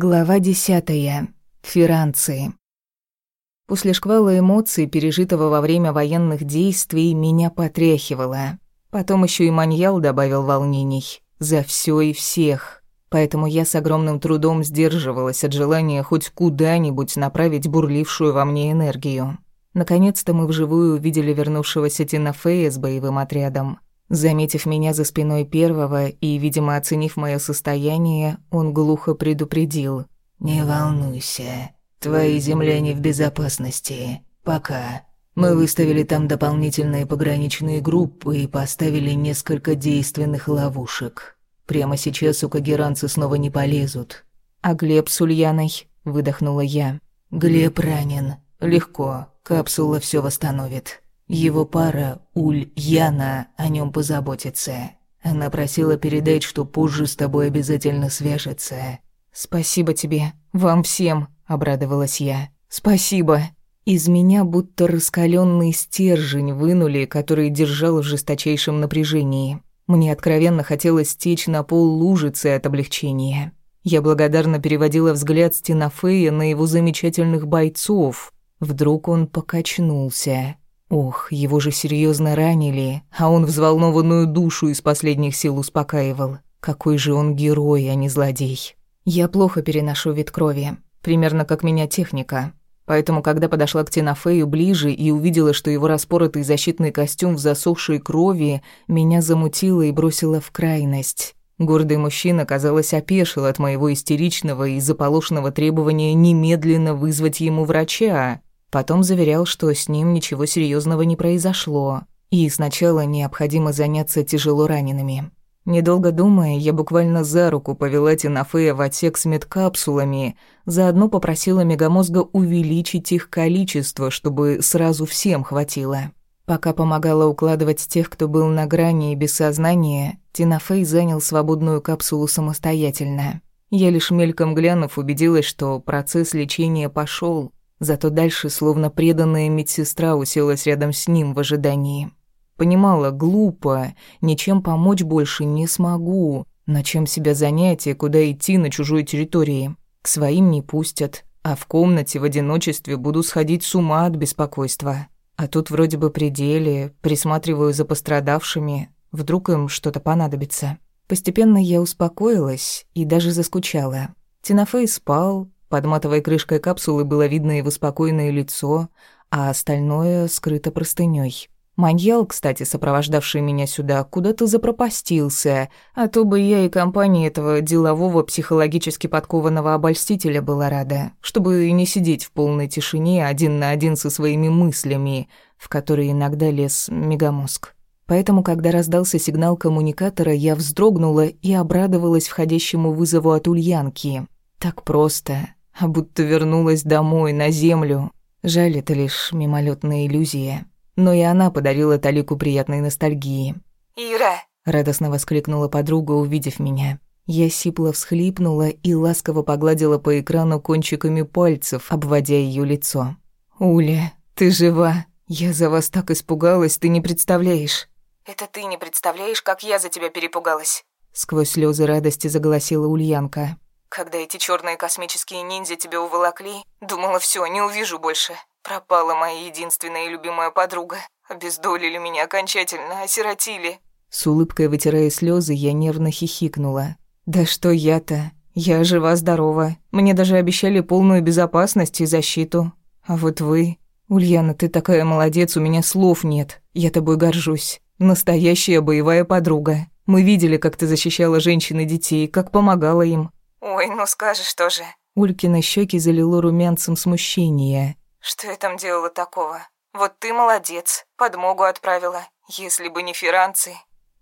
Глава десятая. Фиранцы. После шквала эмоций, пережитого во время военных действий, меня потряхивало. Потом еще и маньял добавил волнений. За все и всех. Поэтому я с огромным трудом сдерживалась от желания хоть куда-нибудь направить бурлившую во мне энергию. Наконец-то мы вживую увидели вернувшегося Тинафея с боевым отрядом. Заметив меня за спиной первого и, видимо, оценив мое состояние, он глухо предупредил. «Не волнуйся, твои земляне в безопасности. Пока. Мы выставили там дополнительные пограничные группы и поставили несколько действенных ловушек. Прямо сейчас у кагеранцы снова не полезут». «А Глеб с Ульяной?» – выдохнула я. «Глеб ранен. Легко. Капсула все восстановит». Его пара, Уль Яна, о нем позаботится. Она просила передать, что позже с тобой обязательно свяжется. «Спасибо тебе, вам всем», — обрадовалась я. «Спасибо». Из меня будто раскаленный стержень вынули, который держал в жесточайшем напряжении. Мне откровенно хотелось стечь на пол лужицы от облегчения. Я благодарно переводила взгляд Стенофея на его замечательных бойцов. Вдруг он покачнулся. Ох, его же серьезно ранили, а он взволнованную душу из последних сил успокаивал. Какой же он герой, а не злодей. Я плохо переношу вид крови, примерно как меня техника. Поэтому, когда подошла к Тинафею ближе и увидела, что его распоротый защитный костюм в засохшей крови, меня замутило и бросило в крайность. Гордый мужчина, казалось, опешил от моего истеричного и заполошенного требования немедленно вызвать ему врача. Потом заверял, что с ним ничего серьезного не произошло, и сначала необходимо заняться тяжело ранеными. Недолго думая, я буквально за руку повела Тинафея в отсек с медкапсулами, заодно попросила Мегамозга увеличить их количество, чтобы сразу всем хватило. Пока помогала укладывать тех, кто был на грани и без сознания, Тинафей занял свободную капсулу самостоятельно. Я лишь мельком глянув убедилась, что процесс лечения пошел, Зато дальше, словно преданная медсестра, уселась рядом с ним в ожидании. Понимала, глупо, ничем помочь больше не смогу. На чем себя занять и куда идти на чужой территории? К своим не пустят, а в комнате в одиночестве буду сходить с ума от беспокойства. А тут вроде бы пределе, присматриваю за пострадавшими, вдруг им что-то понадобится. Постепенно я успокоилась и даже заскучала. Тинафей спал, под матовой крышкой капсулы было видно его спокойное лицо, а остальное скрыто простынёй. Маньял, кстати, сопровождавший меня сюда, куда-то запропастился, а то бы я и компании этого делового психологически подкованного обольстителя была рада, чтобы не сидеть в полной тишине один на один со своими мыслями, в которые иногда лез мегамозг. Поэтому, когда раздался сигнал коммуникатора, я вздрогнула и обрадовалась входящему вызову от Ульянки. Так просто, а будто вернулась домой, на землю. Жаль, это лишь мимолетная иллюзия. Но и она подарила Талику приятной ностальгии. «Ира!» — радостно воскликнула подруга, увидев меня. Я сипло всхлипнула и ласково погладила по экрану кончиками пальцев, обводя ее лицо. «Уля, ты жива? Я за вас так испугалась, ты не представляешь». «Это ты не представляешь, как я за тебя перепугалась». Сквозь слезы радости заголосила Ульянка. Когда эти черные космические ниндзя тебя уволокли, думала, все, не увижу больше. Пропала моя единственная и любимая подруга. Обездолили меня окончательно, осиротили. С улыбкой вытирая слезы, я нервно хихикнула. Да что я-то? Я жива-здорова. Мне даже обещали полную безопасность и защиту. А вот вы... Ульяна, ты такая молодец, у меня слов нет. Я тобой горжусь. Настоящая боевая подруга. Мы видели, как ты защищала женщин и детей, как помогала им. «Ой, ну скажешь тоже». Улькины щеки залило румянцем смущения. «Что я там делала такого? Вот ты молодец, подмогу отправила. Если бы не фиранцы...»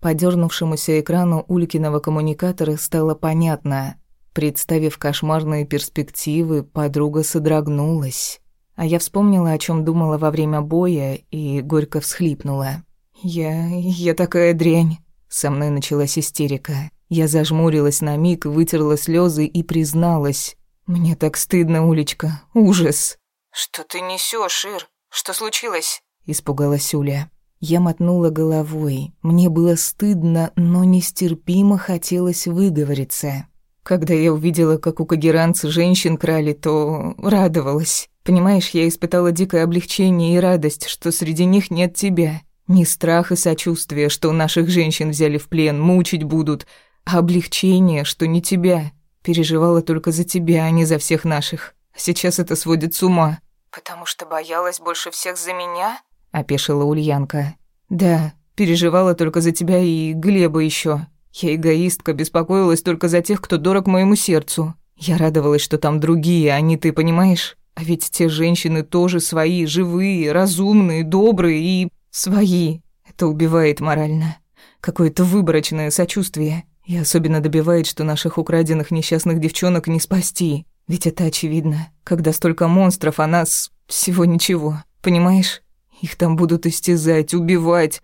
По дернувшемуся экрану Улькиного коммуникатора стало понятно. Представив кошмарные перспективы, подруга содрогнулась. А я вспомнила, о чем думала во время боя, и горько всхлипнула. «Я... я такая дрянь». Со мной началась истерика. Я зажмурилась на миг, вытерла слезы и призналась. «Мне так стыдно, Улечка. Ужас!» «Что ты несешь, Ир? Что случилось?» Испугалась Уля. Я мотнула головой. Мне было стыдно, но нестерпимо хотелось выговориться. Когда я увидела, как у кагеранцы женщин крали, то радовалась. Понимаешь, я испытала дикое облегчение и радость, что среди них нет тебя. Не страх и сочувствие, что наших женщин взяли в плен, мучить будут, облегчение, что не тебя. Переживала только за тебя, а не за всех наших. А сейчас это сводит с ума. «Потому что боялась больше всех за меня?» — опешила Ульянка. «Да, переживала только за тебя и Глеба еще. Я эгоистка, беспокоилась только за тех, кто дорог моему сердцу. Я радовалась, что там другие, а не ты, понимаешь? А ведь те женщины тоже свои, живые, разумные, добрые и... свои. Это убивает морально. Какое-то выборочное сочувствие. И особенно добивает, что наших украденных несчастных девчонок не спасти. Ведь это очевидно. Когда столько монстров, а нас всего ничего. Понимаешь? Их там будут истязать, убивать.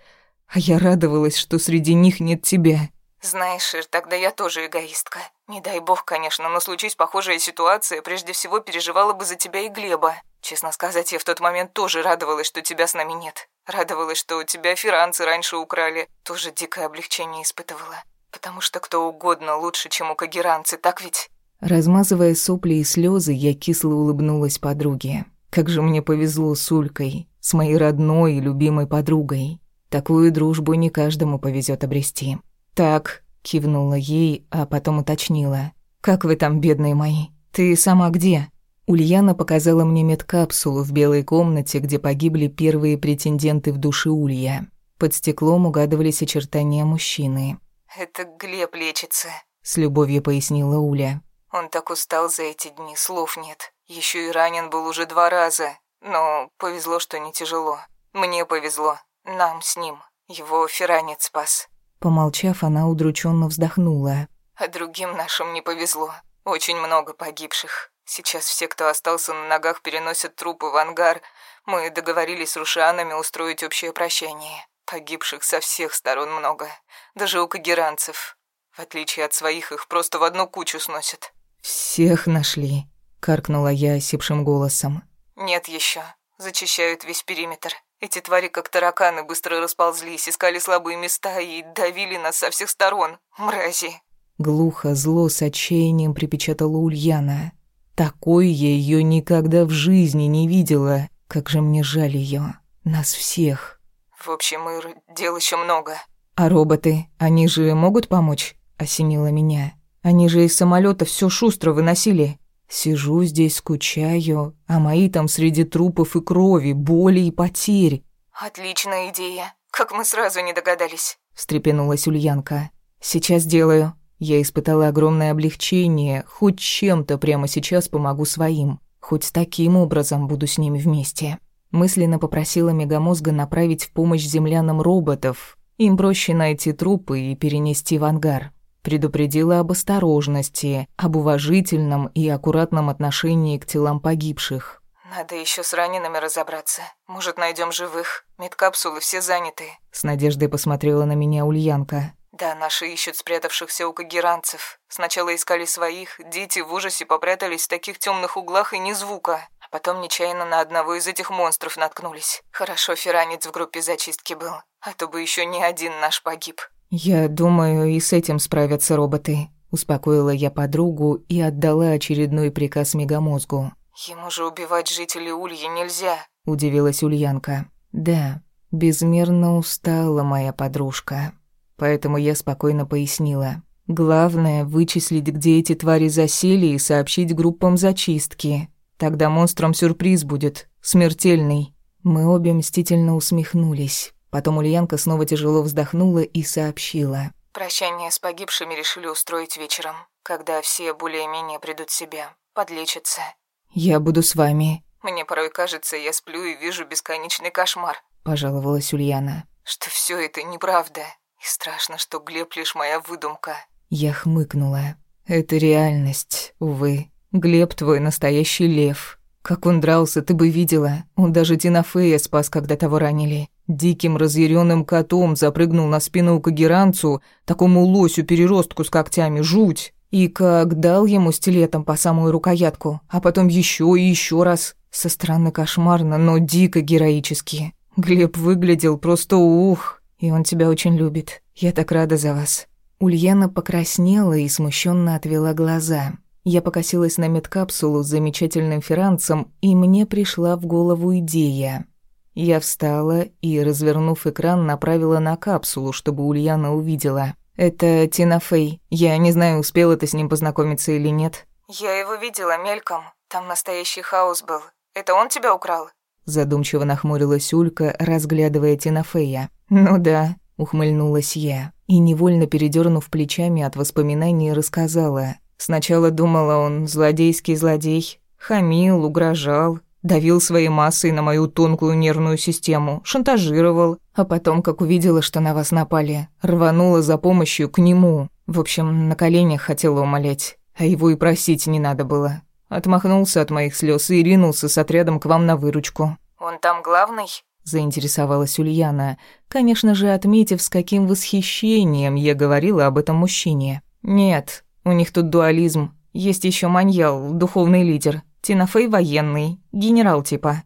А я радовалась, что среди них нет тебя. Знаешь, Ир, тогда я тоже эгоистка. Не дай бог, конечно, но случись похожая ситуация, прежде всего переживала бы за тебя и Глеба. Честно сказать, я в тот момент тоже радовалась, что тебя с нами нет. Радовалась, что у тебя фиранцы раньше украли. Тоже дикое облегчение испытывала. Потому что кто угодно лучше, чем у кагеранцы, так ведь? Размазывая сопли и слезы, я кисло улыбнулась подруге. Как же мне повезло с Улькой, с моей родной и любимой подругой. Такую дружбу не каждому повезет обрести. «Так», — кивнула ей, а потом уточнила. «Как вы там, бедные мои? Ты сама где?» Ульяна показала мне медкапсулу в белой комнате, где погибли первые претенденты в душе Улья. Под стеклом угадывались очертания мужчины. «Это Глеб лечится», — с любовью пояснила Уля. «Он так устал за эти дни, слов нет. Еще и ранен был уже два раза. Но повезло, что не тяжело. Мне повезло. Нам с ним. Его феранец спас». Помолчав, она удрученно вздохнула. «А другим нашим не повезло. Очень много погибших. Сейчас все, кто остался на ногах, переносят трупы в ангар. Мы договорились с рушанами устроить общее прощание. Погибших со всех сторон много. Даже у кагеранцев. В отличие от своих, их просто в одну кучу сносят». «Всех нашли», — каркнула я осипшим голосом. «Нет еще. Зачищают весь периметр. Эти твари, как тараканы, быстро расползлись, искали слабые места и давили нас со всех сторон. Мрази. Глухо, зло, с отчаянием припечатала Ульяна. Такой я ее никогда в жизни не видела. Как же мне жаль ее. Нас всех. В общем, Ир, дел еще много. А роботы, они же могут помочь? Осенило меня. Они же из самолета все шустро выносили. Сижу здесь, скучаю, а мои там среди трупов и крови, боли и потерь. Отличная идея. Как мы сразу не догадались. встрепенулась Ульянка. Сейчас делаю. Я испытала огромное облегчение. Хоть чем-то прямо сейчас помогу своим. Хоть таким образом буду с ними вместе. Мысленно попросила мегамозга направить в помощь землянам роботов. Им проще найти трупы и перенести в ангар. Предупредила об осторожности, об уважительном и аккуратном отношении к телам погибших. «Надо еще с ранеными разобраться. Может, найдем живых. Медкапсулы все заняты». С надеждой посмотрела на меня Ульянка. «Да, наши ищут спрятавшихся у кагеранцев. Сначала искали своих, дети в ужасе попрятались в таких темных углах и ни звука. Потом нечаянно на одного из этих монстров наткнулись. Хорошо, Феранец в группе зачистки был. А то бы еще не один наш погиб». «Я думаю, и с этим справятся роботы», — успокоила я подругу и отдала очередной приказ мегамозгу. «Ему же убивать жителей Ульи нельзя», — удивилась Ульянка. «Да, безмерно устала моя подружка. Поэтому я спокойно пояснила. Главное — вычислить, где эти твари засели и сообщить группам зачистки. Тогда монстрам сюрприз будет, смертельный». Мы обе мстительно усмехнулись. Потом Ульянка снова тяжело вздохнула и сообщила. «Прощание с погибшими решили устроить вечером, когда все более-менее придут в себя, подлечатся». «Я буду с вами». «Мне порой кажется, я сплю и вижу бесконечный кошмар», — пожаловалась Ульяна. «Что все это неправда, и страшно, что Глеб лишь моя выдумка». Я хмыкнула. «Это реальность, увы. Глеб твой настоящий лев. Как он дрался, ты бы видела. Он даже Тинафея спас, когда того ранили. Диким разъяренным котом запрыгнул на спину Кагеранцу, такому лосю-переростку с когтями, жуть. И как дал ему стилетом по самую рукоятку, а потом еще и еще раз. Со стороны кошмарно, но дико героически. Глеб выглядел просто ух, и он тебя очень любит. Я так рада за вас. Ульяна покраснела и смущенно отвела глаза. Я покосилась на медкапсулу с замечательным ферранцем, и мне пришла в голову идея. Я встала и, развернув экран, направила на капсулу, чтобы Ульяна увидела. «Это Тина Фэй. Я не знаю, успела ты с ним познакомиться или нет». «Я его видела мельком. Там настоящий хаос был. Это он тебя украл?» Задумчиво нахмурилась Улька, разглядывая Тинафея. «Ну да», — ухмыльнулась я, и, невольно передернув плечами от воспоминаний, рассказала. Сначала думала, он злодейский злодей. Хамил, угрожал, давил своей массой на мою тонкую нервную систему, шантажировал. А потом, как увидела, что на вас напали, рванула за помощью к нему. В общем, на коленях хотела умолять, а его и просить не надо было. Отмахнулся от моих слез и ринулся с отрядом к вам на выручку. «Он там главный?» заинтересовалась Ульяна, конечно же, отметив, с каким восхищением я говорила об этом мужчине. «Нет, у них тут дуализм. Есть еще Маньял, духовный лидер. Тинафей военный, генерал типа.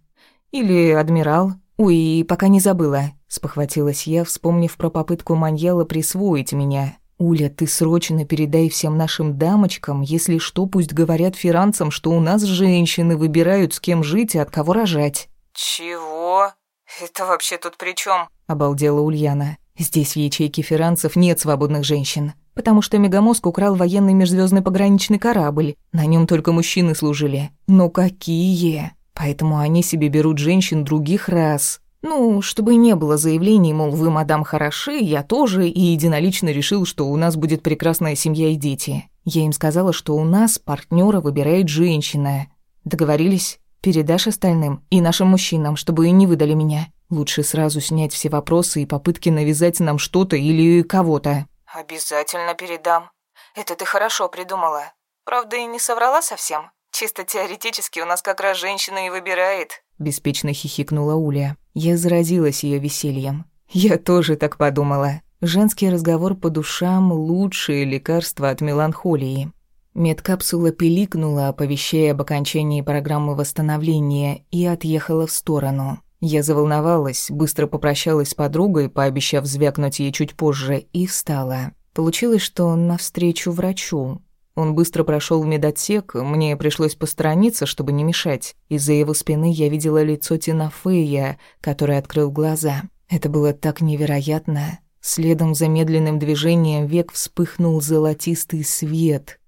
Или адмирал. Ой, пока не забыла», — спохватилась я, вспомнив про попытку Маньяла присвоить меня. «Уля, ты срочно передай всем нашим дамочкам, если что, пусть говорят фиранцам, что у нас женщины выбирают, с кем жить и от кого рожать». «Чего? Это вообще тут при чем? обалдела Ульяна. «Здесь в ячейке фиранцев нет свободных женщин, потому что Мегамозг украл военный межзвездный пограничный корабль. На нем только мужчины служили. Но какие? Поэтому они себе берут женщин других рас». Ну, чтобы не было заявлений, мол, вы, мадам, хороши, я тоже, и единолично решил, что у нас будет прекрасная семья и дети. Я им сказала, что у нас партнера выбирает женщина. Договорились? Передашь остальным и нашим мужчинам, чтобы и не выдали меня. Лучше сразу снять все вопросы и попытки навязать нам что-то или кого-то. Обязательно передам. Это ты хорошо придумала. Правда, и не соврала совсем. Чисто теоретически у нас как раз женщина и выбирает. Беспечно хихикнула Уля. Я заразилась ее весельем. Я тоже так подумала. Женский разговор по душам – лучшее лекарство от меланхолии. Медкапсула пиликнула, оповещая об окончании программы восстановления, и отъехала в сторону. Я заволновалась, быстро попрощалась с подругой, пообещав звякнуть ей чуть позже, и встала. Получилось, что навстречу врачу. Он быстро прошел в медотсек, мне пришлось посторониться, чтобы не мешать. Из-за его спины я видела лицо Тинафея, который открыл глаза. Это было так невероятно. Следом за медленным движением век вспыхнул золотистый свет.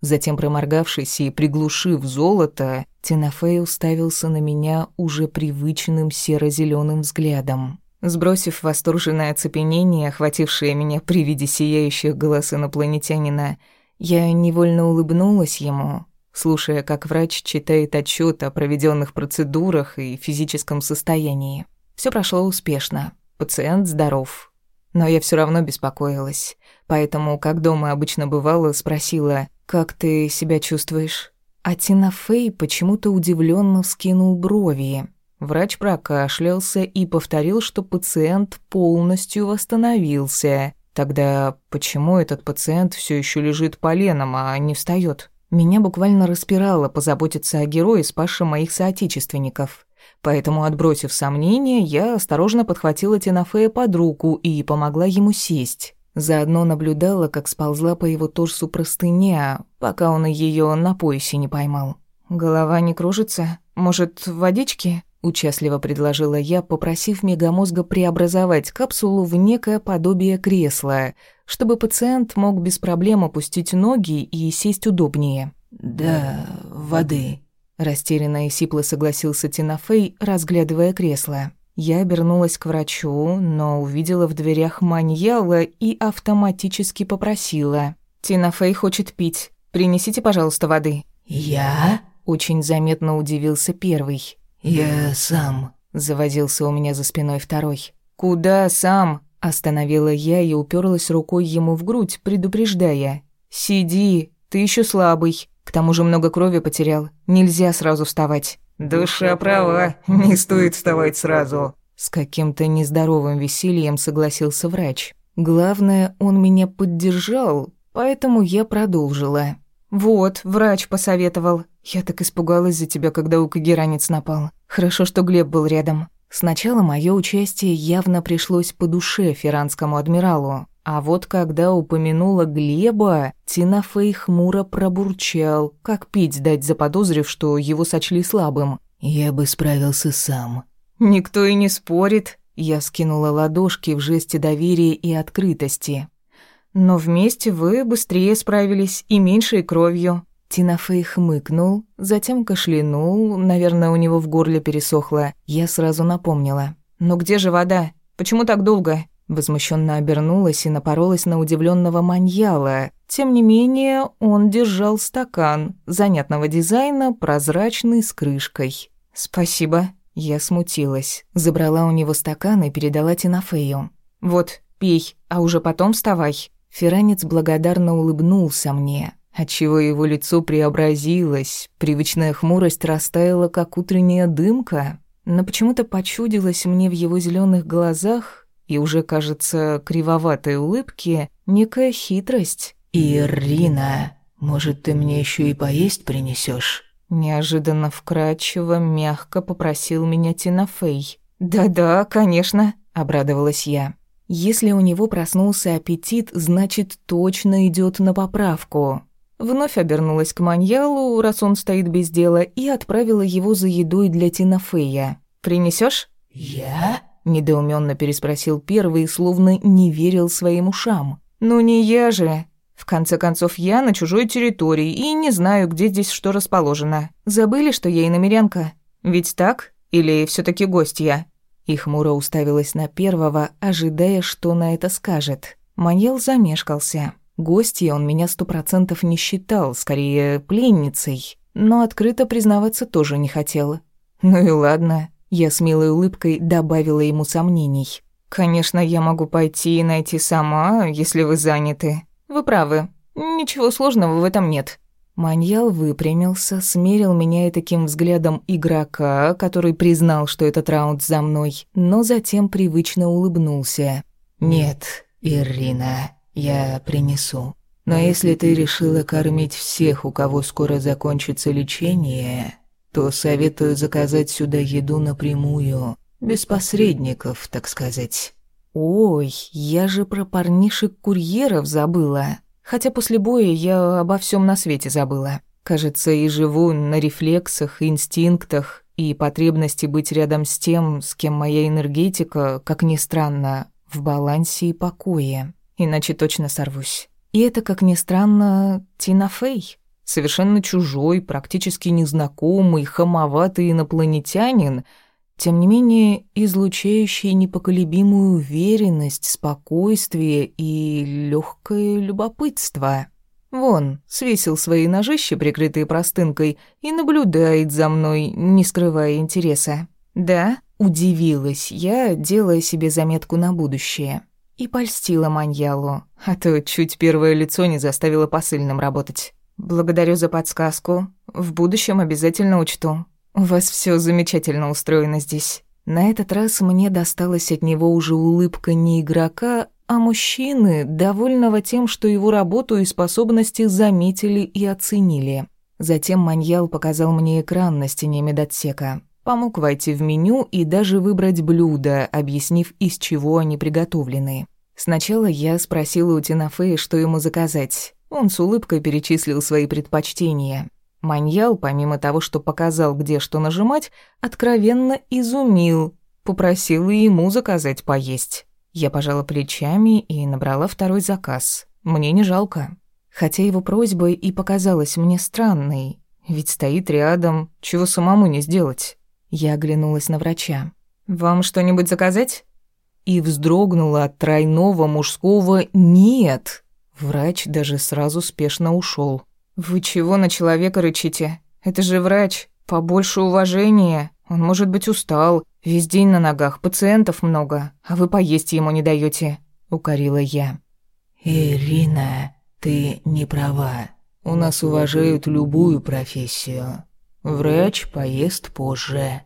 Затем, проморгавшись и приглушив золото, Тинафей уставился на меня уже привычным серо зеленым взглядом. Сбросив восторженное оцепенение, охватившее меня при виде сияющих глаз инопланетянина, я невольно улыбнулась ему, слушая, как врач читает отчет о проведенных процедурах и физическом состоянии. Все прошло успешно. Пациент здоров. Но я все равно беспокоилась. Поэтому, как дома обычно бывало, спросила, «Как ты себя чувствуешь?» А Тина Фэй почему-то удивленно вскинул брови. Врач прокашлялся и повторил, что пациент полностью восстановился. Тогда почему этот пациент все еще лежит поленом, а не встает? Меня буквально распирало позаботиться о герое, спасшем моих соотечественников. Поэтому, отбросив сомнения, я осторожно подхватила Тинафея под руку и помогла ему сесть. Заодно наблюдала, как сползла по его торсу простыня, пока он ее на поясе не поймал. «Голова не кружится? Может, водички?» Участливо предложила я, попросив мегамозга преобразовать капсулу в некое подобие кресла, чтобы пациент мог без проблем опустить ноги и сесть удобнее. «Да, воды», — растерянно и сипло согласился Тинафей, разглядывая кресло. Я обернулась к врачу, но увидела в дверях маньяла и автоматически попросила. «Тинафей хочет пить. Принесите, пожалуйста, воды». «Я?» — очень заметно удивился первый. «Я сам», — завозился у меня за спиной второй. «Куда сам?» — остановила я и уперлась рукой ему в грудь, предупреждая. «Сиди, ты еще слабый. К тому же много крови потерял. Нельзя сразу вставать». «Душа права, не стоит вставать сразу», — с каким-то нездоровым весельем согласился врач. Главное, он меня поддержал, поэтому я продолжила. «Вот, врач посоветовал. Я так испугалась за тебя, когда у Кагеранец напал. Хорошо, что Глеб был рядом. Сначала мое участие явно пришлось по душе фиранскому адмиралу. А вот когда упомянула Глеба, Тинафей хмуро пробурчал, как пить дать, заподозрив, что его сочли слабым. «Я бы справился сам». «Никто и не спорит», — я скинула ладошки в жесте доверия и открытости. «Но вместе вы быстрее справились и меньшей кровью». Тинафей хмыкнул, затем кашлянул, наверное, у него в горле пересохло. Я сразу напомнила. «Но где же вода? Почему так долго?» Возмущенно обернулась и напоролась на удивленного маньяла. Тем не менее, он держал стакан, занятного дизайна, прозрачный, с крышкой. «Спасибо». Я смутилась. Забрала у него стакан и передала Тинафею. «Вот, пей, а уже потом вставай». Феранец благодарно улыбнулся мне, отчего его лицо преобразилось, привычная хмурость растаяла, как утренняя дымка. Но почему-то почудилось мне в его зеленых глазах и уже, кажется, кривоватой улыбке некая хитрость. «Ирина, может, ты мне еще и поесть принесешь? Неожиданно вкрадчиво, мягко попросил меня Тинафей. «Да-да, конечно», — обрадовалась я. «Если у него проснулся аппетит, значит, точно идет на поправку». Вновь обернулась к маньялу, раз он стоит без дела, и отправила его за едой для Тинафея. Принесешь? «Я?» Недоуменно переспросил первый, словно не верил своим ушам. «Ну не я же. В конце концов, я на чужой территории и не знаю, где здесь что расположено. Забыли, что я иномерянка? Ведь так? Или все таки гостья?» И хмуро уставилась на первого, ожидая, что на это скажет. Маньял замешкался. Гостьей он меня сто процентов не считал, скорее пленницей. Но открыто признаваться тоже не хотел. Ну и ладно. Я с милой улыбкой добавила ему сомнений. «Конечно, я могу пойти и найти сама, если вы заняты. Вы правы. Ничего сложного в этом нет». Маньял выпрямился, смерил меня и таким взглядом игрока, который признал, что этот раунд за мной, но затем привычно улыбнулся. «Нет, Ирина, я принесу. Но если ты решила кормить всех, у кого скоро закончится лечение, то советую заказать сюда еду напрямую, без посредников, так сказать. Ой, я же про парнишек-курьеров забыла. Хотя после боя я обо всем на свете забыла. Кажется, и живу на рефлексах, инстинктах и потребности быть рядом с тем, с кем моя энергетика, как ни странно, в балансе и покое. Иначе точно сорвусь. И это, как ни странно, Тина Фей совершенно чужой, практически незнакомый, хамоватый инопланетянин, тем не менее излучающий непоколебимую уверенность, спокойствие и легкое любопытство. Вон, свесил свои ножища, прикрытые простынкой, и наблюдает за мной, не скрывая интереса. «Да?» — удивилась я, делая себе заметку на будущее. И польстила Маньялу, а то чуть первое лицо не заставило посыльным работать. «Благодарю за подсказку. В будущем обязательно учту. У вас все замечательно устроено здесь». На этот раз мне досталась от него уже улыбка не игрока, а мужчины, довольного тем, что его работу и способности заметили и оценили. Затем Маньял показал мне экран на стене медотсека. Помог войти в меню и даже выбрать блюда, объяснив, из чего они приготовлены. Сначала я спросила у Тинафея, что ему заказать. Он с улыбкой перечислил свои предпочтения. Маньял, помимо того, что показал, где что нажимать, откровенно изумил, попросил и ему заказать поесть. Я пожала плечами и набрала второй заказ. Мне не жалко. Хотя его просьба и показалась мне странной, ведь стоит рядом, чего самому не сделать. Я оглянулась на врача. «Вам что-нибудь заказать?» И вздрогнула от тройного мужского «нет». Врач даже сразу спешно ушел. «Вы чего на человека рычите? Это же врач. Побольше уважения. Он может быть устал. Весь день на ногах, пациентов много. А вы поесть ему не даете, укорила я. «Ирина, ты не права. У нас уважают любую профессию. Врач поест позже».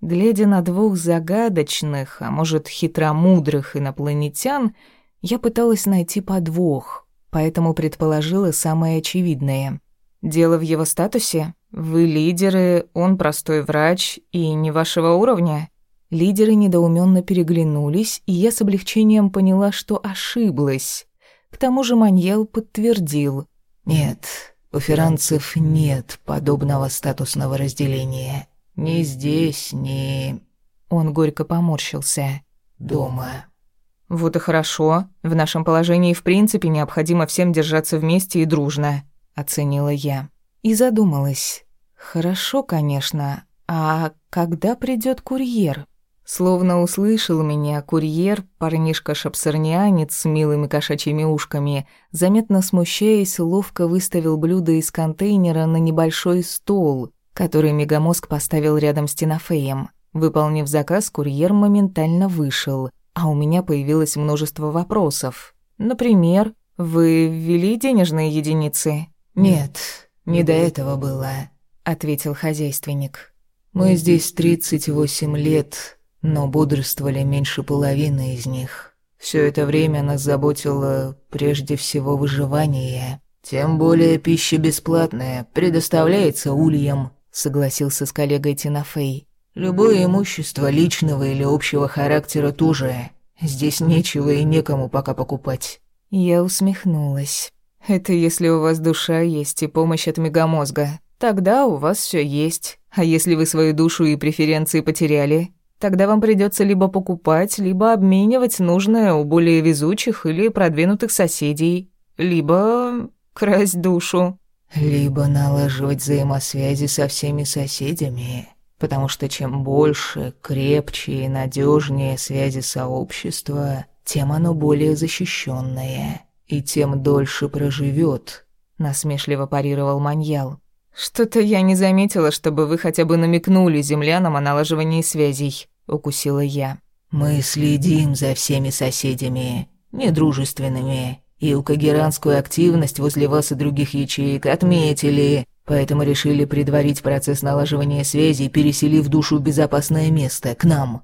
Глядя на двух загадочных, а может, хитромудрых инопланетян, я пыталась найти подвох поэтому предположила самое очевидное. Дело в его статусе? Вы лидеры, он простой врач и не вашего уровня? Лидеры недоуменно переглянулись, и я с облегчением поняла, что ошиблась. К тому же Маньял подтвердил. «Нет, у ферранцев нет подобного статусного разделения. Ни здесь, ни...» Он горько поморщился. «Дома». «Вот и хорошо. В нашем положении в принципе необходимо всем держаться вместе и дружно», — оценила я. И задумалась. «Хорошо, конечно. А когда придет курьер?» Словно услышал меня курьер, парнишка-шапсарнианец с милыми кошачьими ушками, заметно смущаясь, ловко выставил блюдо из контейнера на небольшой стол, который Мегамозг поставил рядом с Тинофеем. Выполнив заказ, курьер моментально вышел, а у меня появилось множество вопросов. Например, «Вы ввели денежные единицы?» «Нет, не до этого было», — ответил хозяйственник. «Мы здесь 38 лет, но бодрствовали меньше половины из них. Все это время нас заботило прежде всего выживание. Тем более пища бесплатная, предоставляется ульям, согласился с коллегой Тинафей. Любое имущество личного или общего характера тоже. Здесь нечего и некому пока покупать. Я усмехнулась. Это если у вас душа есть и помощь от мегамозга. Тогда у вас все есть. А если вы свою душу и преференции потеряли, Тогда вам придется либо покупать, либо обменивать нужное у более везучих или продвинутых соседей, либо красть душу. Либо налаживать взаимосвязи со всеми соседями, потому что чем больше, крепче и надежнее связи сообщества, тем оно более защищенное и тем дольше проживет. насмешливо парировал Маньял. «Что-то я не заметила, чтобы вы хотя бы намекнули землянам о налаживании связей», — укусила я. «Мы следим за всеми соседями, недружественными, и у Кагеранскую активность возле вас и других ячеек отметили, поэтому решили предварить процесс налаживания связей, переселив душу в безопасное место, к нам».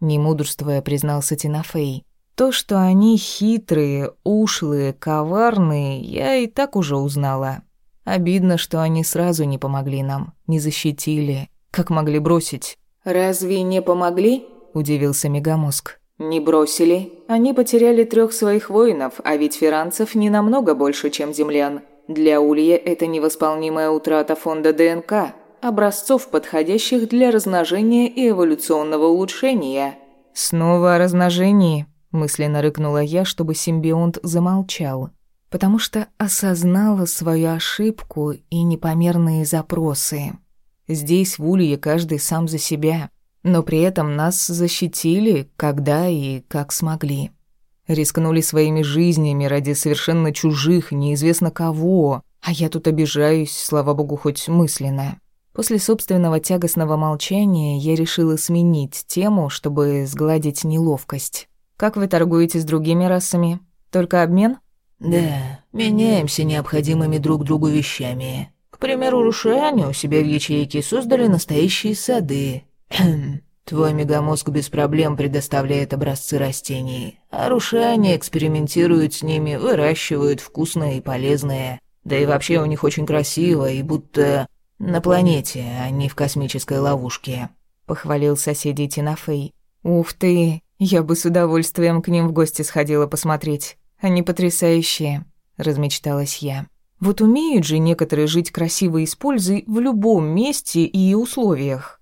Не мудрствуя, признался Тинафей. То, что они хитрые, ушлые, коварные, я и так уже узнала. Обидно, что они сразу не помогли нам, не защитили, как могли бросить. «Разве не помогли?» – удивился Мегамозг. «Не бросили. Они потеряли трех своих воинов, а ведь ферранцев не намного больше, чем землян. Для Улья это невосполнимая утрата фонда ДНК, образцов, подходящих для размножения и эволюционного улучшения». «Снова о размножении», – мысленно рыкнула я, чтобы симбионт замолчал, потому что осознала свою ошибку и непомерные запросы. Здесь, в Улье, каждый сам за себя. Но при этом нас защитили, когда и как смогли. Рискнули своими жизнями ради совершенно чужих, неизвестно кого. А я тут обижаюсь, слава богу, хоть мысленно. После собственного тягостного молчания я решила сменить тему, чтобы сгладить неловкость. «Как вы торгуете с другими расами? Только обмен?» «Да, меняемся необходимыми друг другу вещами. К примеру, рушане у себя в ячейке создали настоящие сады. Твой мегамозг без проблем предоставляет образцы растений, а экспериментируют с ними, выращивают вкусное и полезное. Да и вообще у них очень красиво, и будто на планете, а не в космической ловушке», — похвалил соседей Тинафей. «Ух ты, я бы с удовольствием к ним в гости сходила посмотреть. Они потрясающие», — размечталась я. Вот умеют же некоторые жить красиво и с пользой в любом месте и условиях.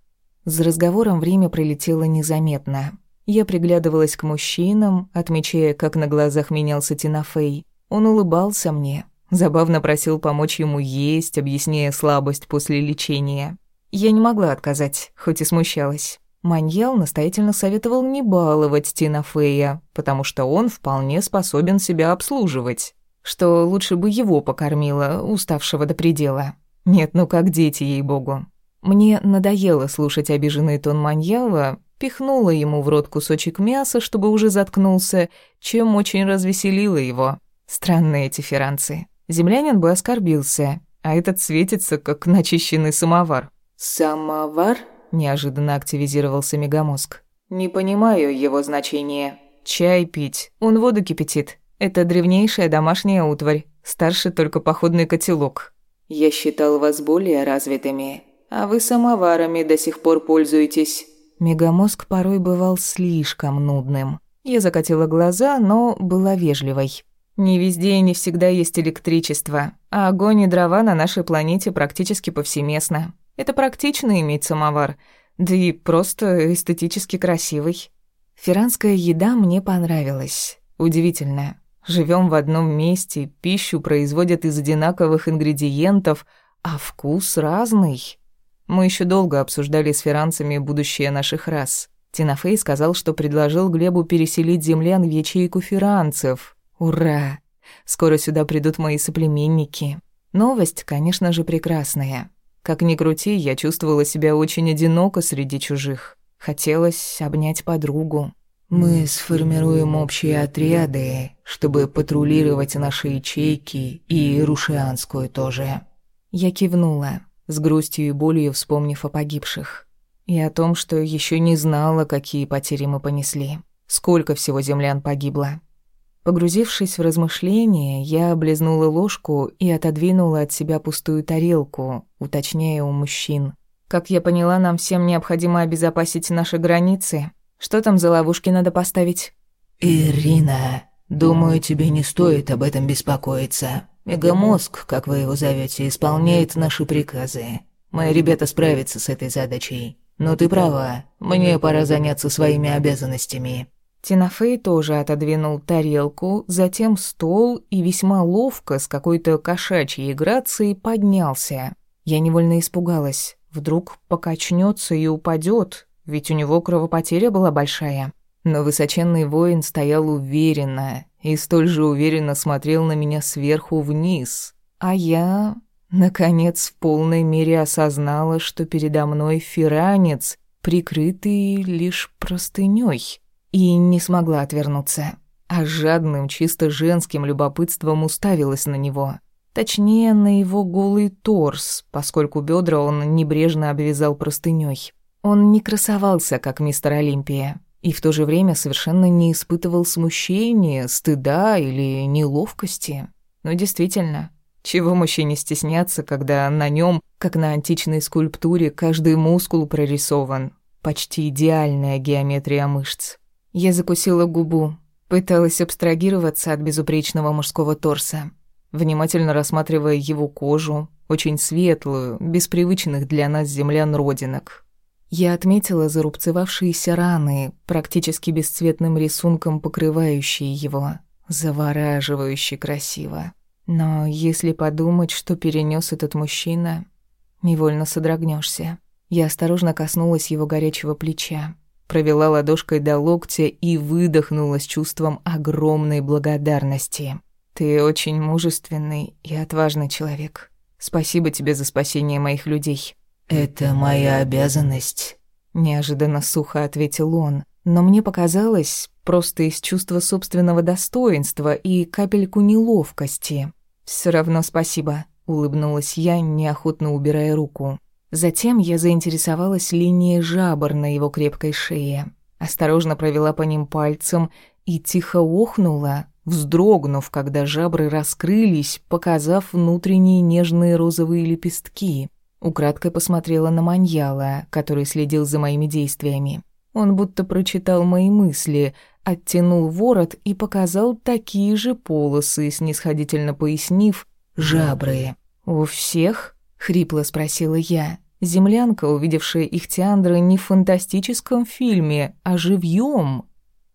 За разговором время пролетело незаметно. Я приглядывалась к мужчинам, отмечая, как на глазах менялся Тинафей. Он улыбался мне, забавно просил помочь ему есть, объясняя слабость после лечения. Я не могла отказать, хоть и смущалась. Маньял настоятельно советовал не баловать Тинафея, потому что он вполне способен себя обслуживать что лучше бы его покормила, уставшего до предела. Нет, ну как дети, ей-богу. Мне надоело слушать обиженный тон маньяла, пихнула ему в рот кусочек мяса, чтобы уже заткнулся, чем очень развеселила его. Странные эти ферранцы. Землянин бы оскорбился, а этот светится, как начищенный самовар. «Самовар?» – неожиданно активизировался мегамозг. «Не понимаю его значения». «Чай пить. Он воду кипятит. Это древнейшая домашняя утварь, старше только походный котелок. Я считал вас более развитыми, а вы самоварами до сих пор пользуетесь. Мегамозг порой бывал слишком нудным. Я закатила глаза, но была вежливой. Не везде и не всегда есть электричество, а огонь и дрова на нашей планете практически повсеместно. Это практично иметь самовар, да и просто эстетически красивый. Фиранская еда мне понравилась. Удивительно. Живем в одном месте, пищу производят из одинаковых ингредиентов, а вкус разный. Мы еще долго обсуждали с фиранцами будущее наших рас. Тинафей сказал, что предложил Глебу переселить землян в ячейку фиранцев. Ура! Скоро сюда придут мои соплеменники. Новость, конечно же, прекрасная. Как ни крути, я чувствовала себя очень одиноко среди чужих. Хотелось обнять подругу. «Мы сформируем общие отряды, чтобы патрулировать наши ячейки и Рушианскую тоже». Я кивнула, с грустью и болью вспомнив о погибших. И о том, что еще не знала, какие потери мы понесли. Сколько всего землян погибло. Погрузившись в размышления, я облизнула ложку и отодвинула от себя пустую тарелку, уточняя у мужчин. «Как я поняла, нам всем необходимо обезопасить наши границы. Что там за ловушки надо поставить?» «Ирина, думаю, тебе не стоит об этом беспокоиться. Мегамозг, как вы его зовете, исполняет наши приказы. Мои ребята справятся с этой задачей. Но ты права, мне пора заняться своими обязанностями». Тинафей тоже отодвинул тарелку, затем стол и весьма ловко, с какой-то кошачьей грацией, поднялся. Я невольно испугалась. Вдруг покачнется и упадет, ведь у него кровопотеря была большая. Но высоченный воин стоял уверенно и столь же уверенно смотрел на меня сверху вниз. А я, наконец, в полной мере осознала, что передо мной фиранец, прикрытый лишь простынёй и не смогла отвернуться, а жадным, чисто женским любопытством уставилась на него. Точнее, на его голый торс, поскольку бедра он небрежно обвязал простыней. Он не красовался, как мистер Олимпия, и в то же время совершенно не испытывал смущения, стыда или неловкости. Но действительно, чего мужчине стесняться, когда на нем, как на античной скульптуре, каждый мускул прорисован, почти идеальная геометрия мышц. Я закусила губу, пыталась абстрагироваться от безупречного мужского торса, внимательно рассматривая его кожу, очень светлую, без привычных для нас землян родинок. Я отметила зарубцевавшиеся раны, практически бесцветным рисунком покрывающие его, завораживающе красиво. Но если подумать, что перенес этот мужчина, невольно содрогнешься. Я осторожно коснулась его горячего плеча провела ладошкой до локтя и выдохнула с чувством огромной благодарности. «Ты очень мужественный и отважный человек. Спасибо тебе за спасение моих людей». «Это моя обязанность», — неожиданно сухо ответил он. Но мне показалось, просто из чувства собственного достоинства и капельку неловкости. Все равно спасибо», — улыбнулась я, неохотно убирая руку. Затем я заинтересовалась линией жабр на его крепкой шее. Осторожно провела по ним пальцем и тихо охнула, вздрогнув, когда жабры раскрылись, показав внутренние нежные розовые лепестки. Украдкой посмотрела на Маньяла, который следил за моими действиями. Он будто прочитал мои мысли, оттянул ворот и показал такие же полосы, снисходительно пояснив «жабры». «У всех?» — хрипло спросила я. Землянка, увидевшая Ихтиандра не в фантастическом фильме, а живьем.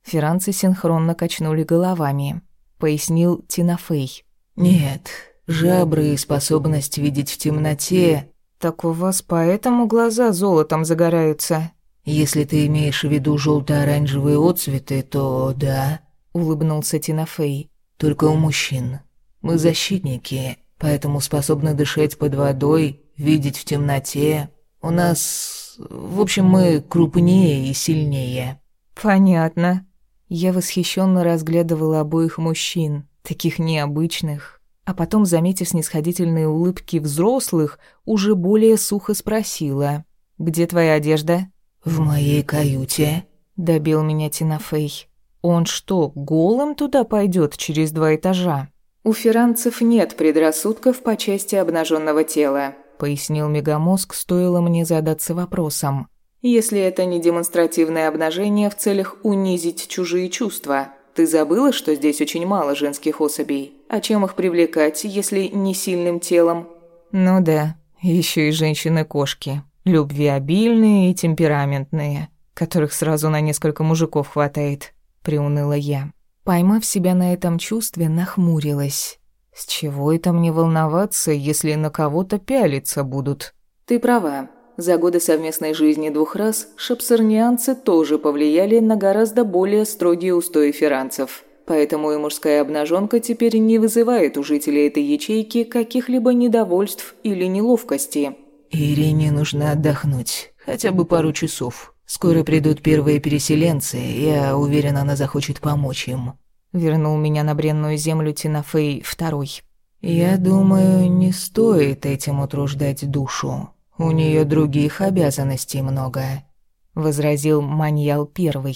Ферранцы синхронно качнули головами. Пояснил Тинафей. «Нет, жабры и способность видеть в темноте...» «Так у вас поэтому глаза золотом загораются?» «Если ты имеешь в виду желто-оранжевые отцветы, то да», — улыбнулся Тинафей. «Только у мужчин. Мы защитники, поэтому способны дышать под водой, видеть в темноте. У нас... В общем, мы крупнее и сильнее». «Понятно». Я восхищенно разглядывала обоих мужчин, таких необычных, а потом, заметив снисходительные улыбки взрослых, уже более сухо спросила. «Где твоя одежда?» «В моей каюте», — добил меня Тинафей. «Он что, голым туда пойдет через два этажа?» «У ферранцев нет предрассудков по части обнаженного тела», — пояснил Мегамозг, стоило мне задаться вопросом. Если это не демонстративное обнажение в целях унизить чужие чувства. Ты забыла, что здесь очень мало женских особей? А чем их привлекать, если не сильным телом? Ну да, еще и женщины-кошки. Любвеобильные и темпераментные, которых сразу на несколько мужиков хватает, приуныла я. Поймав себя на этом чувстве, нахмурилась. С чего это мне волноваться, если на кого-то пялиться будут? Ты права. За годы совместной жизни двух раз шапсарнианцы тоже повлияли на гораздо более строгие устои ферранцев. Поэтому и мужская обнаженка теперь не вызывает у жителей этой ячейки каких-либо недовольств или неловкости. «Ирине нужно отдохнуть. Хотя бы пару часов. Скоро придут первые переселенцы, я уверен, она захочет помочь им». Вернул меня на бренную землю Тинафей второй. «Я думаю, не стоит этим утруждать душу. У нее других обязанностей много», — возразил Маньял первый.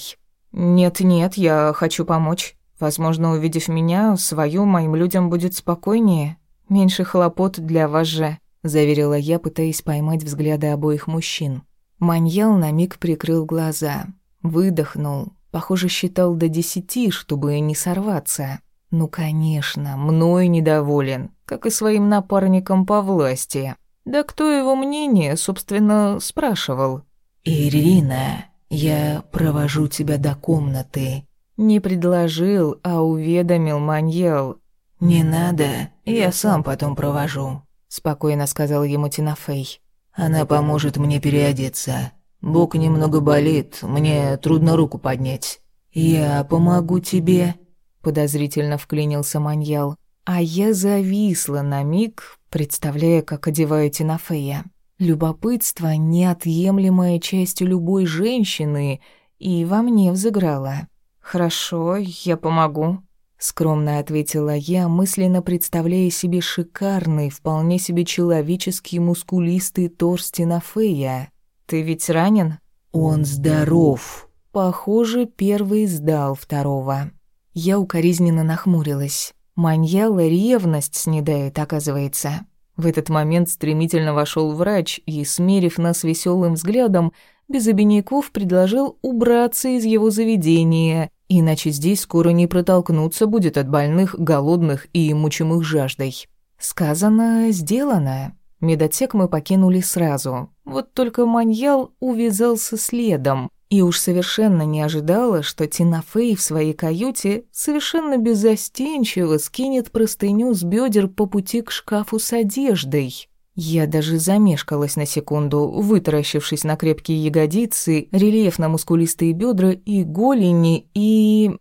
«Нет-нет, я хочу помочь. Возможно, увидев меня, свою моим людям будет спокойнее. Меньше хлопот для вас же», — заверила я, пытаясь поймать взгляды обоих мужчин. Маньял на миг прикрыл глаза, выдохнул, похоже, считал до десяти, чтобы не сорваться. Ну, конечно, мной недоволен, как и своим напарником по власти. Да кто его мнение, собственно, спрашивал? «Ирина, я провожу тебя до комнаты», не предложил, а уведомил Маньел. «Не надо, я сам потом провожу», — спокойно сказал ему Тинафей. «Она поможет мне переодеться. Бок немного болит, мне трудно руку поднять. Я помогу тебе», — подозрительно вклинился Маньел. А я зависла на миг, представляя, как одеваю Тинафея. Любопытство — неотъемлемая часть любой женщины, и во мне взыграло. «Хорошо, я помогу», — скромно ответила я, мысленно представляя себе шикарный, вполне себе человеческий мускулистый торс Тинафея. «Ты ведь ранен?» «Он здоров». Похоже, первый сдал второго. Я укоризненно нахмурилась. Маньяла ревность снедает, оказывается. В этот момент стремительно вошел врач и, смерив нас веселым взглядом, без обиняков предложил убраться из его заведения, Иначе здесь скоро не протолкнуться будет от больных, голодных и мучимых жаждой. Сказано, сделано. Медотек мы покинули сразу. Вот только Маньял увязался следом. И уж совершенно не ожидала, что Тинафей в своей каюте совершенно беззастенчиво скинет простыню с бедер по пути к шкафу с одеждой. Я даже замешкалась на секунду, вытаращившись на крепкие ягодицы, рельефно-мускулистые бедра и голени, и...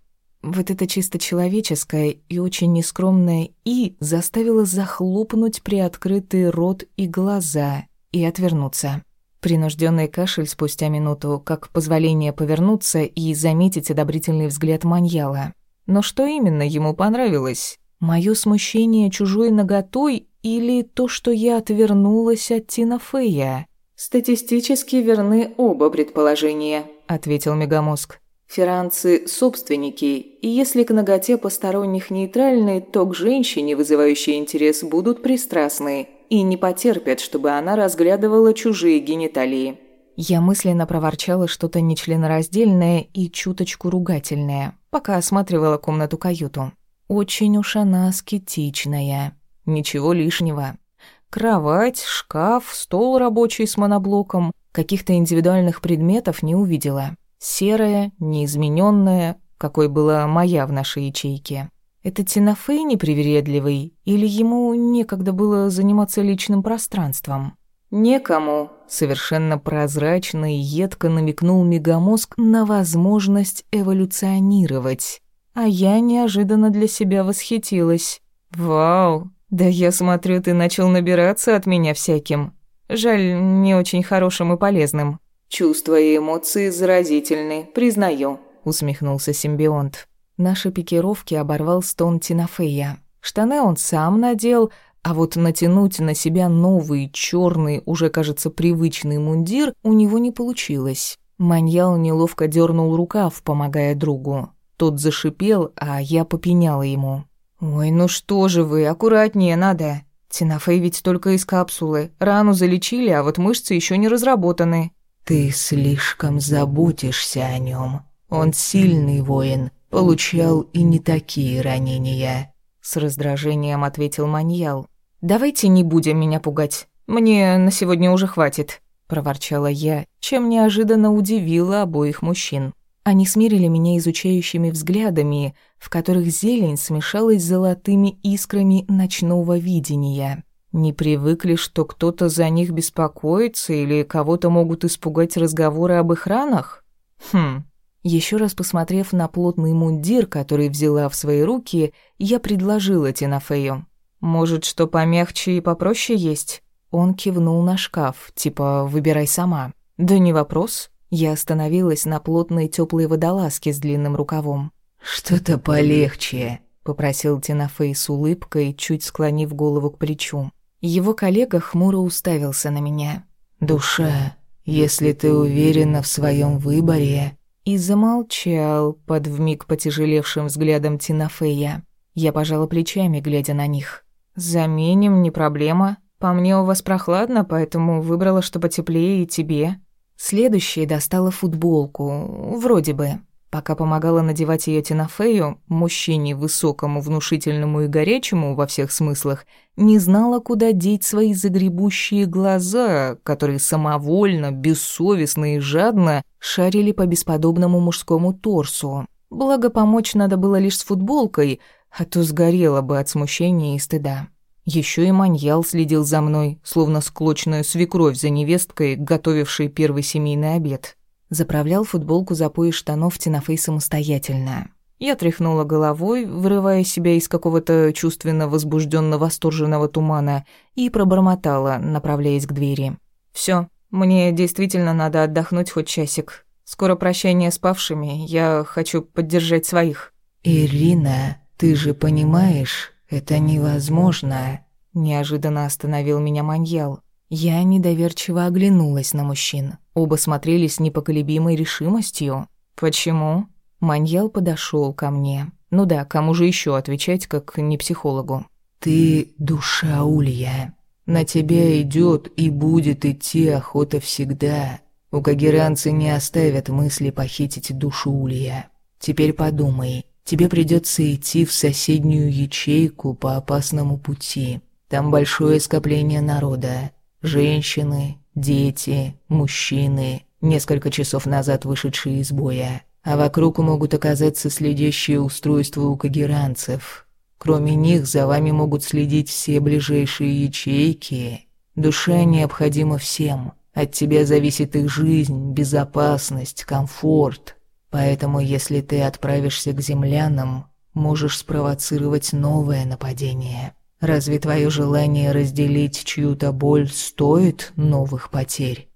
Вот это чисто человеческое и очень нескромное «и» заставило захлопнуть приоткрытый рот и глаза и отвернуться. Принужденный кашель спустя минуту, как позволение повернуться и заметить одобрительный взгляд маньяла. Но что именно ему понравилось? Моё смущение чужой наготой или то, что я отвернулась от Тина Фея? «Статистически верны оба предположения», — ответил Мегамозг. «Ферранцы — собственники, и если к ноготе посторонних нейтральны, то к женщине, вызывающей интерес, будут пристрастны и не потерпят, чтобы она разглядывала чужие гениталии». Я мысленно проворчала что-то нечленораздельное и чуточку ругательное, пока осматривала комнату-каюту. Очень уж она аскетичная. Ничего лишнего. Кровать, шкаф, стол рабочий с моноблоком. Каких-то индивидуальных предметов не увидела. Серая, неизмененная, какой была моя в нашей ячейке. Это Тинафей непривередливый или ему некогда было заниматься личным пространством? «Некому», — совершенно прозрачно и едко намекнул мегамозг на возможность эволюционировать. А я неожиданно для себя восхитилась. «Вау, «Да я смотрю, ты начал набираться от меня всяким. Жаль, не очень хорошим и полезным». «Чувства и эмоции заразительны, признаю», — усмехнулся симбионт. Наши пикировки оборвал стон Тинафея. Штаны он сам надел, а вот натянуть на себя новый, черный, уже, кажется, привычный мундир у него не получилось. Маньял неловко дернул рукав, помогая другу. Тот зашипел, а я попеняла ему. «Ой, ну что же вы, аккуратнее надо. Тинафей ведь только из капсулы. Рану залечили, а вот мышцы еще не разработаны». Ты слишком заботишься о нем. Он сильный воин, получал и не такие ранения. С раздражением ответил Маньял. Давайте не будем меня пугать. Мне на сегодня уже хватит, проворчала я, чем неожиданно удивила обоих мужчин. Они смирили меня изучающими взглядами, в которых зелень смешалась с золотыми искрами ночного видения. Не привыкли, что кто-то за них беспокоится или кого-то могут испугать разговоры об их ранах? Хм. Еще раз посмотрев на плотный мундир, который взяла в свои руки, я предложила Тинафею. «Может, что помягче и попроще есть?» Он кивнул на шкаф, типа «выбирай сама». «Да не вопрос». Я остановилась на плотной теплой водолазке с длинным рукавом. «Что-то полегче», — попросил Тинафей с улыбкой, чуть склонив голову к плечу. Его коллега хмуро уставился на меня. «Душа, если ты уверена в своем выборе...» И замолчал под вмиг потяжелевшим взглядом Тинафея. Я пожала плечами, глядя на них. «Заменим, не проблема. По мне у вас прохладно, поэтому выбрала, что потеплее и тебе». Следующей достала футболку, вроде бы. Пока помогала надевать ее Тинафею, мужчине высокому, внушительному и горячему во всех смыслах, не знала, куда деть свои загребущие глаза, которые самовольно, бессовестно и жадно шарили по бесподобному мужскому торсу. Благо, помочь надо было лишь с футболкой, а то сгорела бы от смущения и стыда. Еще и маньял следил за мной, словно склочная свекровь за невесткой, готовившей первый семейный обед. Заправлял футболку за пояс штанов Тинафей самостоятельно. Я тряхнула головой, вырывая себя из какого-то чувственно возбужденно восторженного тумана, и пробормотала, направляясь к двери. Все, мне действительно надо отдохнуть хоть часик. Скоро прощание с павшими, я хочу поддержать своих». «Ирина, ты же понимаешь, это невозможно», — неожиданно остановил меня Маньял. Я недоверчиво оглянулась на мужчин. Оба смотрели с непоколебимой решимостью. «Почему?» Маньял подошел ко мне. Ну да, кому же еще отвечать, как не психологу? «Ты душа Улья. На тебя идет и будет идти охота всегда. У кагеранцы не оставят мысли похитить душу Улья. Теперь подумай, тебе придется идти в соседнюю ячейку по опасному пути. Там большое скопление народа. Женщины, дети, мужчины, несколько часов назад вышедшие из боя. А вокруг могут оказаться следящие устройства у кагеранцев. Кроме них за вами могут следить все ближайшие ячейки. Душа необходима всем. От тебя зависит их жизнь, безопасность, комфорт. Поэтому если ты отправишься к землянам, можешь спровоцировать новое нападение. Разве твое желание разделить чью-то боль стоит новых потерь?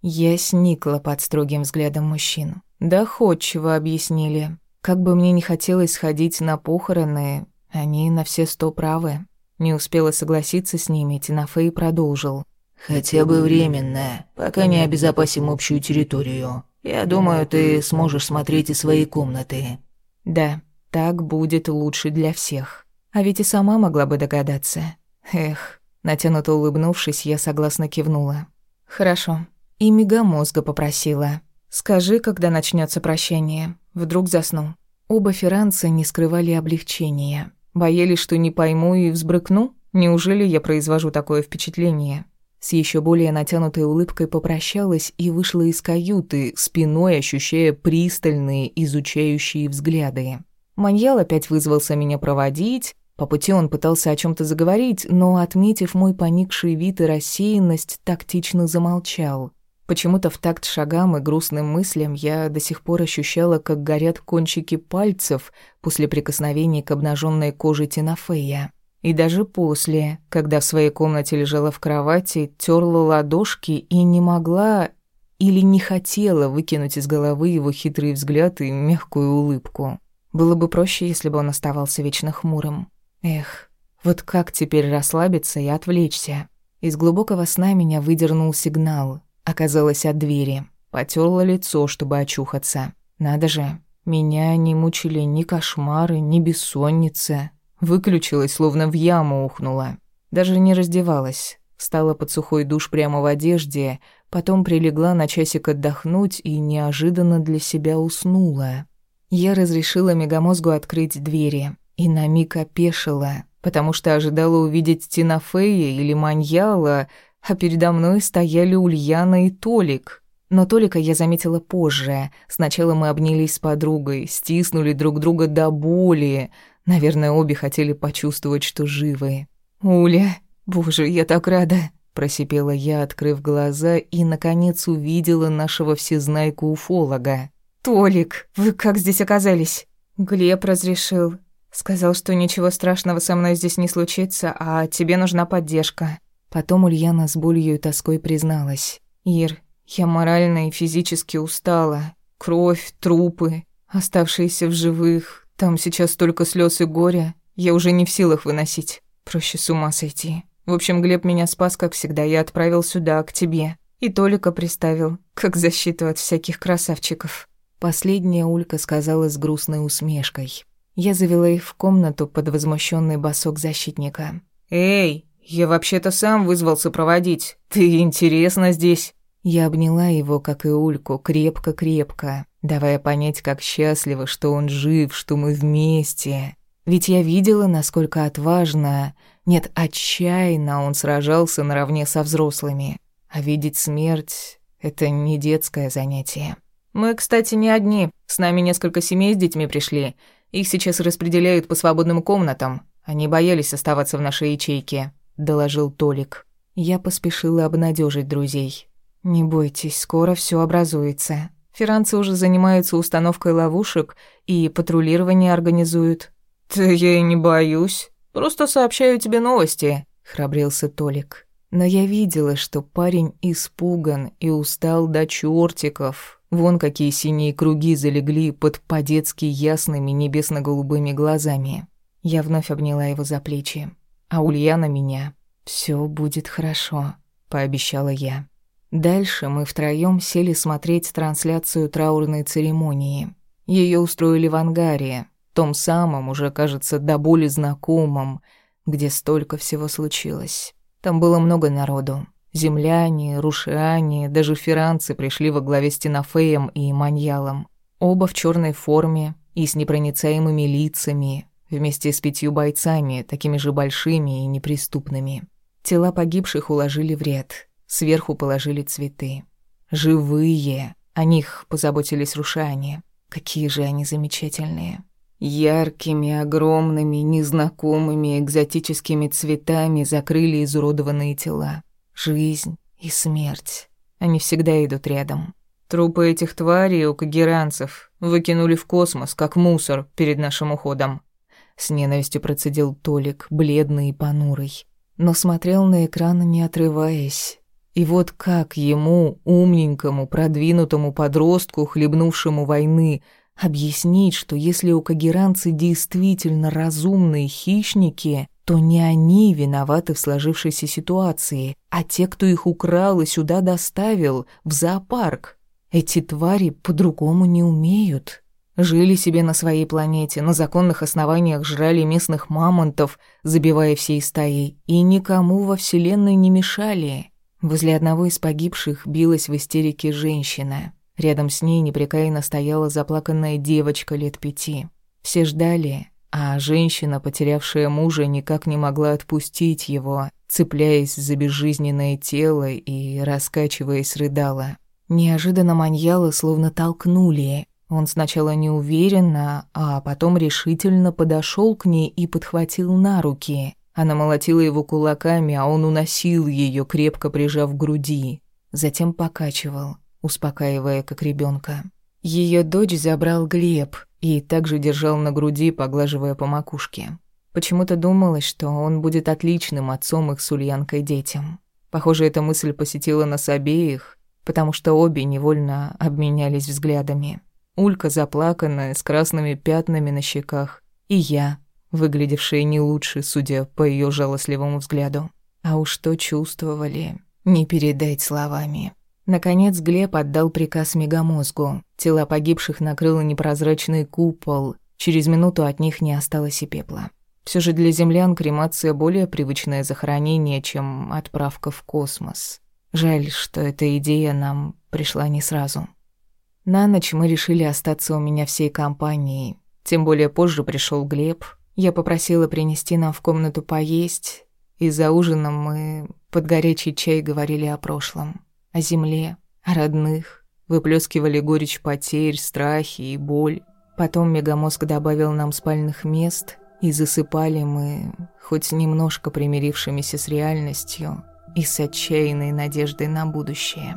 Я сникла под строгим взглядом мужчин. Доходчиво объяснили. Как бы мне не хотелось сходить на похороны, они на все сто правы. Не успела согласиться с ними, Тинафей продолжил. «Хотя бы временно, пока не обезопасим общую территорию. Я думаю, ты сможешь смотреть из своей комнаты». «Да, так будет лучше для всех». А ведь и сама могла бы догадаться. Эх, натянуто улыбнувшись, я согласно кивнула. Хорошо. И мозга попросила. Скажи, когда начнется прощание. Вдруг засну. Оба ферранца не скрывали облегчения. Боялись, что не пойму и взбрыкну? Неужели я произвожу такое впечатление? С еще более натянутой улыбкой попрощалась и вышла из каюты, спиной ощущая пристальные, изучающие взгляды. Маньял опять вызвался меня проводить, по пути он пытался о чем то заговорить, но, отметив мой поникший вид и рассеянность, тактично замолчал. Почему-то в такт шагам и грустным мыслям я до сих пор ощущала, как горят кончики пальцев после прикосновения к обнаженной коже Тинафея. И даже после, когда в своей комнате лежала в кровати, терла ладошки и не могла или не хотела выкинуть из головы его хитрый взгляд и мягкую улыбку. Было бы проще, если бы он оставался вечно хмурым. Эх, вот как теперь расслабиться и отвлечься? Из глубокого сна меня выдернул сигнал. Оказалось от двери. Потёрла лицо, чтобы очухаться. Надо же, меня не мучили ни кошмары, ни бессонница. Выключилась, словно в яму ухнула. Даже не раздевалась. Встала под сухой душ прямо в одежде, потом прилегла на часик отдохнуть и неожиданно для себя уснула. Я разрешила мегамозгу открыть двери и на миг опешила, потому что ожидала увидеть Тинафея или Маньяла, а передо мной стояли Ульяна и Толик. Но Толика я заметила позже. Сначала мы обнялись с подругой, стиснули друг друга до боли. Наверное, обе хотели почувствовать, что живы. «Уля, боже, я так рада!» Просипела я, открыв глаза, и, наконец, увидела нашего всезнайку-уфолога. «Толик, вы как здесь оказались?» «Глеб разрешил. Сказал, что ничего страшного со мной здесь не случится, а тебе нужна поддержка». Потом Ульяна с болью и тоской призналась. «Ир, я морально и физически устала. Кровь, трупы, оставшиеся в живых. Там сейчас столько слез и горя. Я уже не в силах выносить. Проще с ума сойти. В общем, Глеб меня спас, как всегда, я отправил сюда, к тебе. И Толика приставил, как защиту от всяких красавчиков». Последняя Улька сказала с грустной усмешкой. Я завела их в комнату под возмущенный босок защитника. «Эй, я вообще-то сам вызвался проводить. Ты интересно здесь?» Я обняла его, как и Ульку, крепко-крепко, давая понять, как счастливо, что он жив, что мы вместе. Ведь я видела, насколько отважно, нет, отчаянно он сражался наравне со взрослыми. А видеть смерть — это не детское занятие. Мы, кстати, не одни. С нами несколько семей с детьми пришли. Их сейчас распределяют по свободным комнатам. Они боялись оставаться в нашей ячейке», — доложил Толик. Я поспешила обнадежить друзей. «Не бойтесь, скоро все образуется. Ферранцы уже занимаются установкой ловушек и патрулирование организуют». «Да я и не боюсь. Просто сообщаю тебе новости», — храбрился Толик. Но я видела, что парень испуган и устал до чертиков, Вон какие синие круги залегли под по-детски ясными небесно-голубыми глазами. Я вновь обняла его за плечи. А Ульяна меня. Все будет хорошо», — пообещала я. Дальше мы втроем сели смотреть трансляцию траурной церемонии. Ее устроили в ангаре, том самом, уже, кажется, до боли знакомом, где столько всего случилось. Там было много народу. Земляне, рушиане, даже ферранцы пришли во главе с Тинафеем и Маньялом. Оба в черной форме и с непроницаемыми лицами, вместе с пятью бойцами, такими же большими и неприступными. Тела погибших уложили в ряд, сверху положили цветы. Живые, о них позаботились рушане. Какие же они замечательные. Яркими, огромными, незнакомыми, экзотическими цветами закрыли изуродованные тела. Жизнь и смерть. Они всегда идут рядом. Трупы этих тварей у кагеранцев выкинули в космос, как мусор, перед нашим уходом. С ненавистью процедил Толик, бледный и понурый. Но смотрел на экран, не отрываясь. И вот как ему, умненькому, продвинутому подростку, хлебнувшему войны, объяснить, что если у кагеранцы действительно разумные хищники, то не они виноваты в сложившейся ситуации, а те, кто их украл и сюда доставил, в зоопарк. Эти твари по-другому не умеют. Жили себе на своей планете, на законных основаниях жрали местных мамонтов, забивая всей стаей, и никому во Вселенной не мешали. Возле одного из погибших билась в истерике женщина. Рядом с ней непрекаянно стояла заплаканная девочка лет пяти. Все ждали, а женщина, потерявшая мужа, никак не могла отпустить его, цепляясь за безжизненное тело и, раскачиваясь, рыдала. Неожиданно маньяла словно толкнули. Он сначала неуверенно, а потом решительно подошел к ней и подхватил на руки. Она молотила его кулаками, а он уносил ее, крепко прижав к груди. Затем покачивал, успокаивая как ребенка. Ее дочь забрал Глеб, и также держал на груди, поглаживая по макушке. Почему-то думалось, что он будет отличным отцом их с Ульянкой детям. Похоже, эта мысль посетила нас обеих, потому что обе невольно обменялись взглядами. Улька заплаканная, с красными пятнами на щеках, и я, выглядевшая не лучше, судя по ее жалостливому взгляду. А уж что чувствовали, не передать словами. Наконец Глеб отдал приказ мегамозгу. Тела погибших накрыло непрозрачный купол. Через минуту от них не осталось и пепла. Все же для землян кремация более привычное захоронение, чем отправка в космос. Жаль, что эта идея нам пришла не сразу. На ночь мы решили остаться у меня всей компанией. Тем более позже пришел Глеб. Я попросила принести нам в комнату поесть, и за ужином мы под горячий чай говорили о прошлом, о земле, о родных, выплескивали горечь потерь, страхи и боль. Потом мегамозг добавил нам спальных мест, и засыпали мы, хоть немножко примирившимися с реальностью и с отчаянной надеждой на будущее.